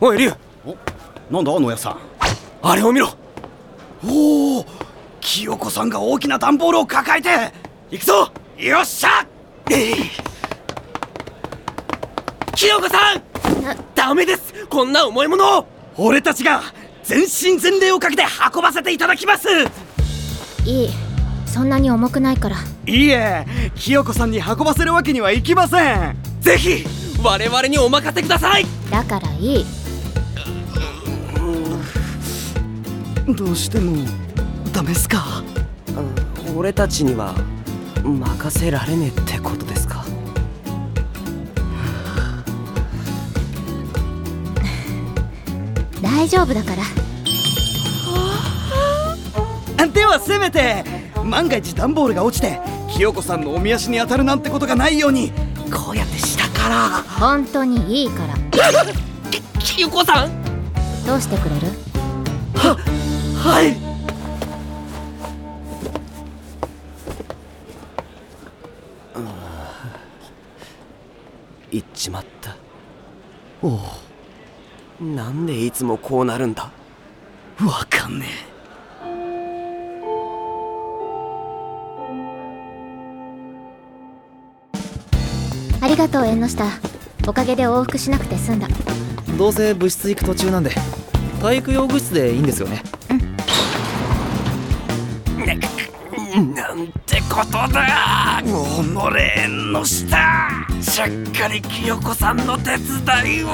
おい龍なんだ野屋さん。あれを見ろ。おお清子さんが大きな段ボールを抱えて行くぞ。よっしゃ。えい。清子さん。ダメです。こんな重いものを。俺たちが全身全霊をかけて運ばせていただきます。いい。そんなに重くないから。いいえ。清子さんに運ばせるわけにはいきません。ぜひ我々にお任せください。だからいいどうしてもダメっすか？俺たちには任せられねえってことですか？大丈夫だから。ではせめて万が一段ボールが落ちて清子さんのおみ足に当たるなんてことがないようにこうやって下から。本当にいいから。清子さん？どうしてくれる？はい。行っちまった。おおなんでいつもこうなるんだ？わかんねありがとう縁の下。おかげで往復しなくて済んだ。どうせ部室行く途中なんで。体育用具室でいいんですよね？なんてことだ。己縁の下。しゃっかり清子さんの手伝いを。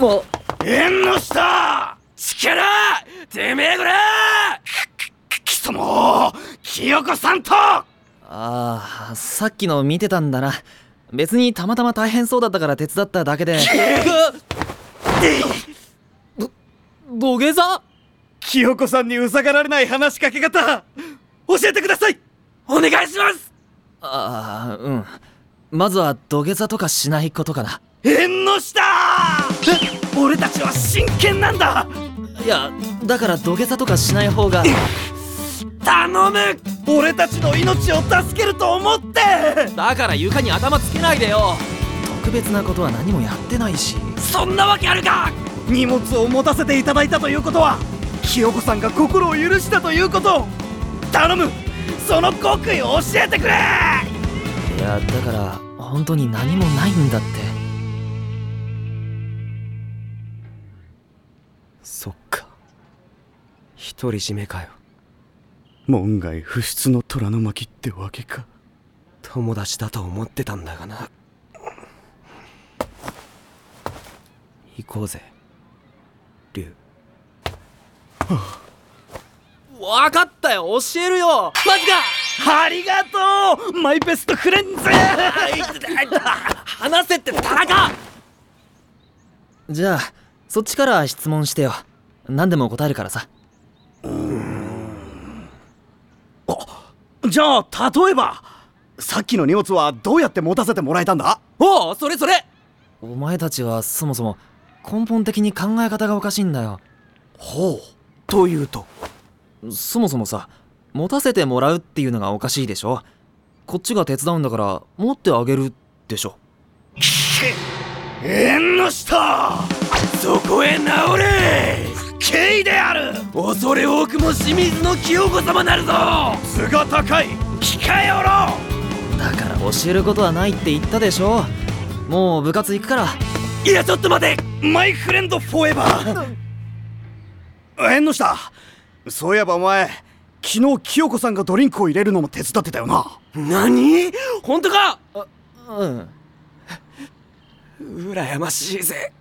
も縁の下。力。てめえこら。貴様清子さんと。ああさっきの見てたんだな別にたまたま大変そうだったから手伝っただけで。ど土下座？清子さんにうざがられない話しかけ方！教えてください！お願いします！ああうん。まずは土下座とかしないことかな。縁の下！俺たちは真剣なんだ！いやだから土下座とかしない方が。頼む！俺たちの命を助けると思って だから床に頭つけないでよ。特別なことは何もやってないし。そんなわけあるか！荷物を持たせていただいたということは清子さんが心を許したということ頼む！その極意を教えてくれ！いやだから本当に何もないんだって。そっか。独り占めかよ。門外不出の虎の巻ってわけか友達だと思ってたんだがな。行こうぜ龍。分かったよ教えるよ。マジか。ありがとうマイベストフレンズ。話せって田中。じゃあそっちから質問してよ。何でも答えるからさ。じゃあ例えばさっきの荷物はどうやって持たせてもらえたんだ？おおそれそれ。お前たちはそもそも根本的に考え方がおかしいんだよ。ほうというと？そもそもさ持たせてもらうっていうのがおかしいでしょ。こっちが手伝うんだから持ってあげるでしょ。縁の下そこへ直れ。敬意である。恐れ多くも清水の清子様なるぞ。図が高い。控えおろだから教えることはないって言ったでしょ。もう部活行くから。いやちょっと待て。マイフレンドフォーエバー縁の下。そういえばお前昨日清子さんがドリンクを入れるのも手伝ってたよな。何？本当か？うん。羨ましいぜ。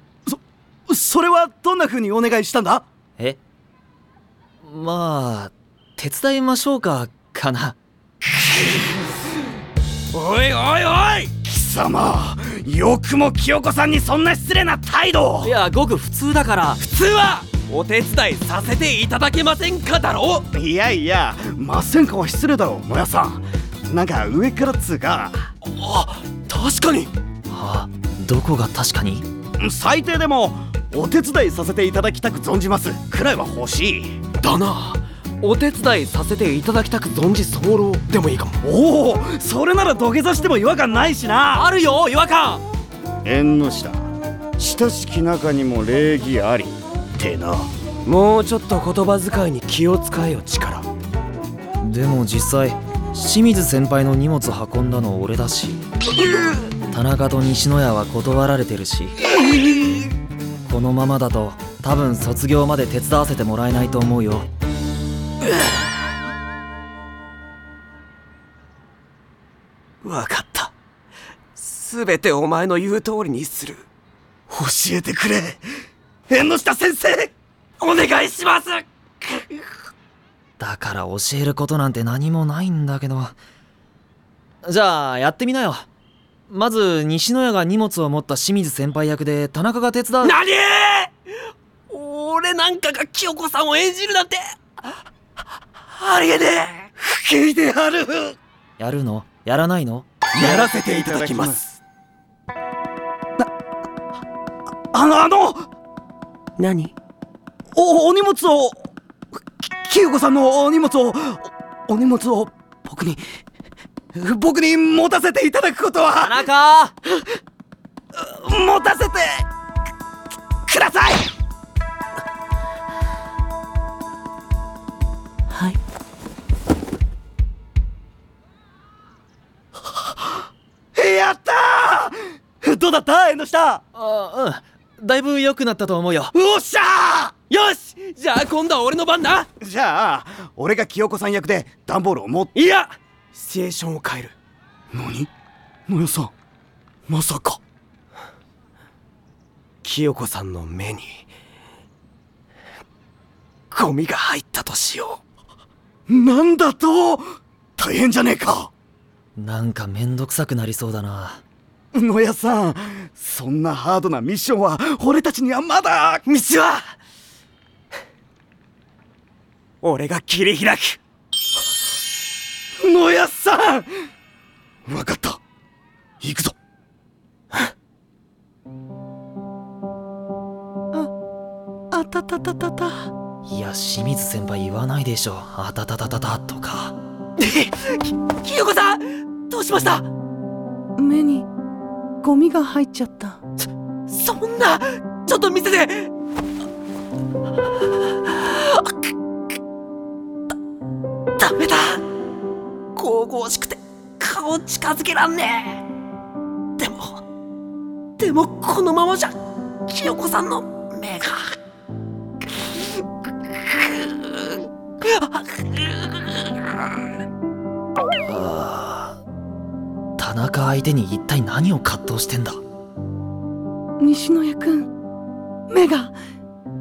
それはどんな風にお願いしたんだ？え？まあ手伝いましょうかかなおいおいおい。貴様よくも清子さんにそんな失礼な態度を。いやごく普通だから。普通は。お手伝いさせていただけませんかだろいやいやまっせんかは失礼だろ野屋さん。なんか上からっつうか。あ確かに。はあどこが確かに？最低でもお手伝いさせていただきたく存じます。くらいは欲しい。だなお手伝いさせていただきたく存じ候でもいいかも。おおそれなら土下座しても違和感ないしな。あるよ違和感。縁の下親しき中にも礼儀あり。ってな。もうちょっと言葉遣いに気を使えよ力。でも実際清水先輩の荷物運んだの俺だし。田中と西野屋は断られてるし。このままだと多分卒業まで手伝わせてもらえないと思うよ全てお前の言う通りにする。教えてくれ。縁の下先生お願いします。だから教えることなんて何もないんだけど。じゃあやってみなよ。まず西野屋が荷物を持った清水先輩役で田中が手伝う。何?俺なんかが清子さんを演じるなんて。あありえね不敬である。やるの？やらないの？えやらせていただきますあのあの何？おお荷物をき清子さんのお荷物をおお荷物を僕に僕に持たせていただくこと田は中だいぶ良くなったと思うよ。おっしゃよし!じゃあ今度は俺の番だ!ーじゃあ俺が清子さん役で段ボールを持っていや!シチュエーションを変える。何?野谷さん。まさか。清子さんの目にゴミが入ったとしよなんだと!大変じゃねえか。なんかめんどくさくなりそうだな野谷さんそんなハードなミッションは俺たちにはまだ。う道は。俺が切り開く。野谷さん。分かった。行くぞ。ああたたたたた。いや清水先輩言わないでしょ。あたたたたたとか。清子さんどうしました？ゴミが入っちゃった。そんなちょっと見せて。だダメだ。神々しくて顔近づけらんねえ。でもでもこのままじゃ清子さんの目が。中相手に一体何を葛藤してんだ？西野谷くん目が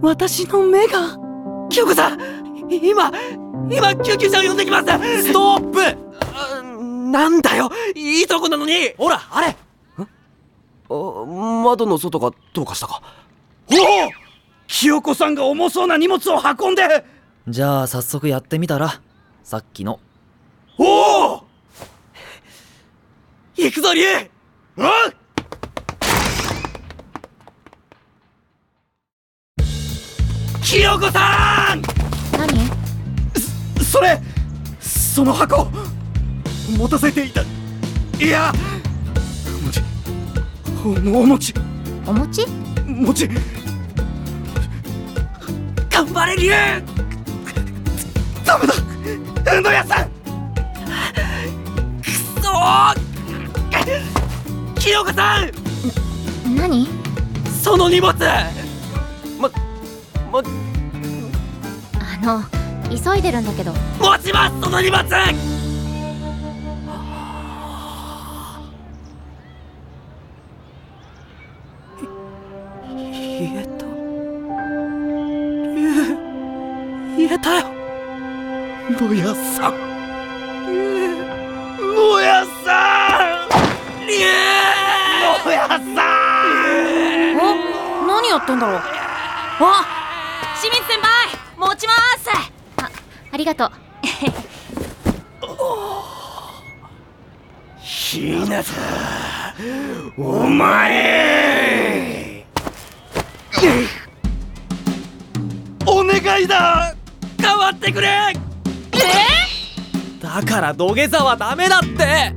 私の目が清子さん今今救急車を呼んできます。ストップ！なんだよいいとこなのに。ほらあれ。窓の外がどうかしたか？おお！清子さんが重そうな荷物を運んで。じゃあ早速やってみたら？さっきの。おお行くぞ龍！あ清子さん！何？それその箱持たせていた。いやお餅おお餅お餅餅頑張れ龍！ダメだ！運動屋さん！くそー清子さん！何？その荷物！ままあの急いでるんだけど。持ちますその荷物！言えた。龍言えたよ。野屋さんってんだろう。あ清水先輩持ちます。あありがとう。ひなたお前。お願いだ。変わってくれ。だから土下座はダメだって